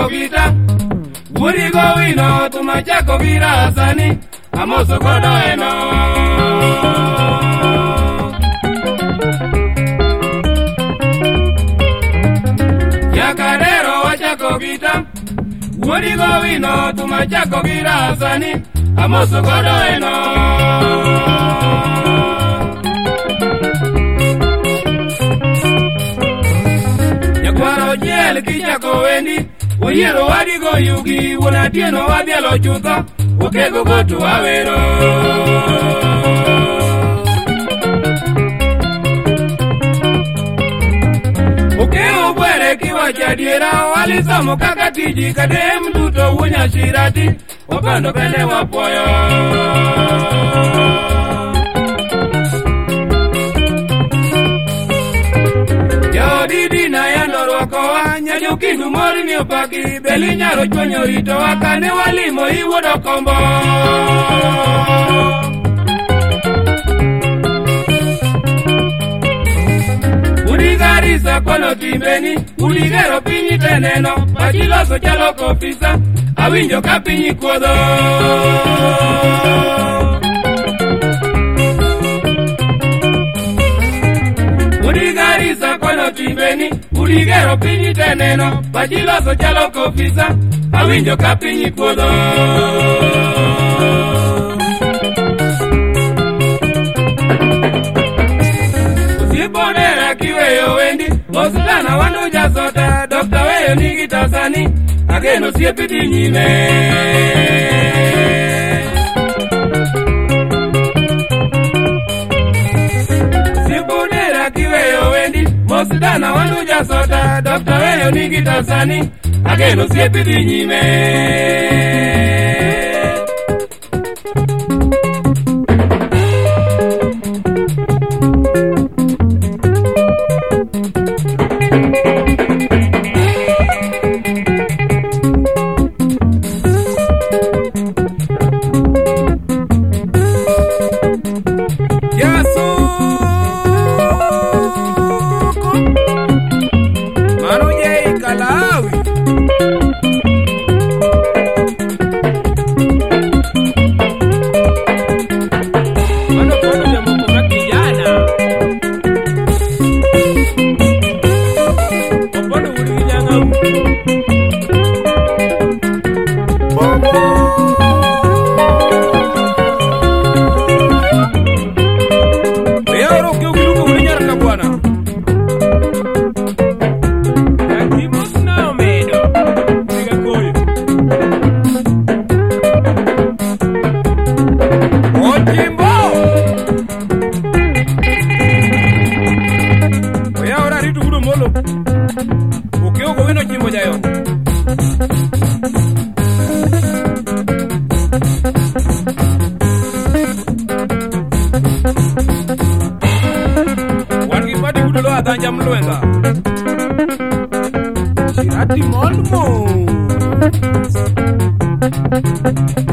kobita Guri gowino tumachako virasani Amoso kodo eno Yakadero wachako kita Guri gowino tumachako virasani Amoso kodo eno Yakwaro jiel kichako weni Unyero wadi go yugi Wuna tieno wadi alo chutho Ukego gotu wawero Ukeo bwere kiwa chadiera Wali samu kakatiji Kade mduto unya shirati Opando pende wapoyo Ukeo bwere kiwa chadiera okinu mor ni opaki beli nyaro chonyo rito wakane walimo iwuodo kombo kono timbeni uligero piny teneno pachiloso chalo kofisa awinjo ka piny kuodho udigarisa kono timbeni ligero piny teneno pajiloso chalo kofisa awinjo ka piny puodho osiepodera kiweyo wendi osilana wanujasota dokta weyo nigitasani ageno siepidhi nyime osuda na wandu jasota dokta weyo nigi tasani ageno siepidhi nyime Shirati Jamlwela Shirati Molmo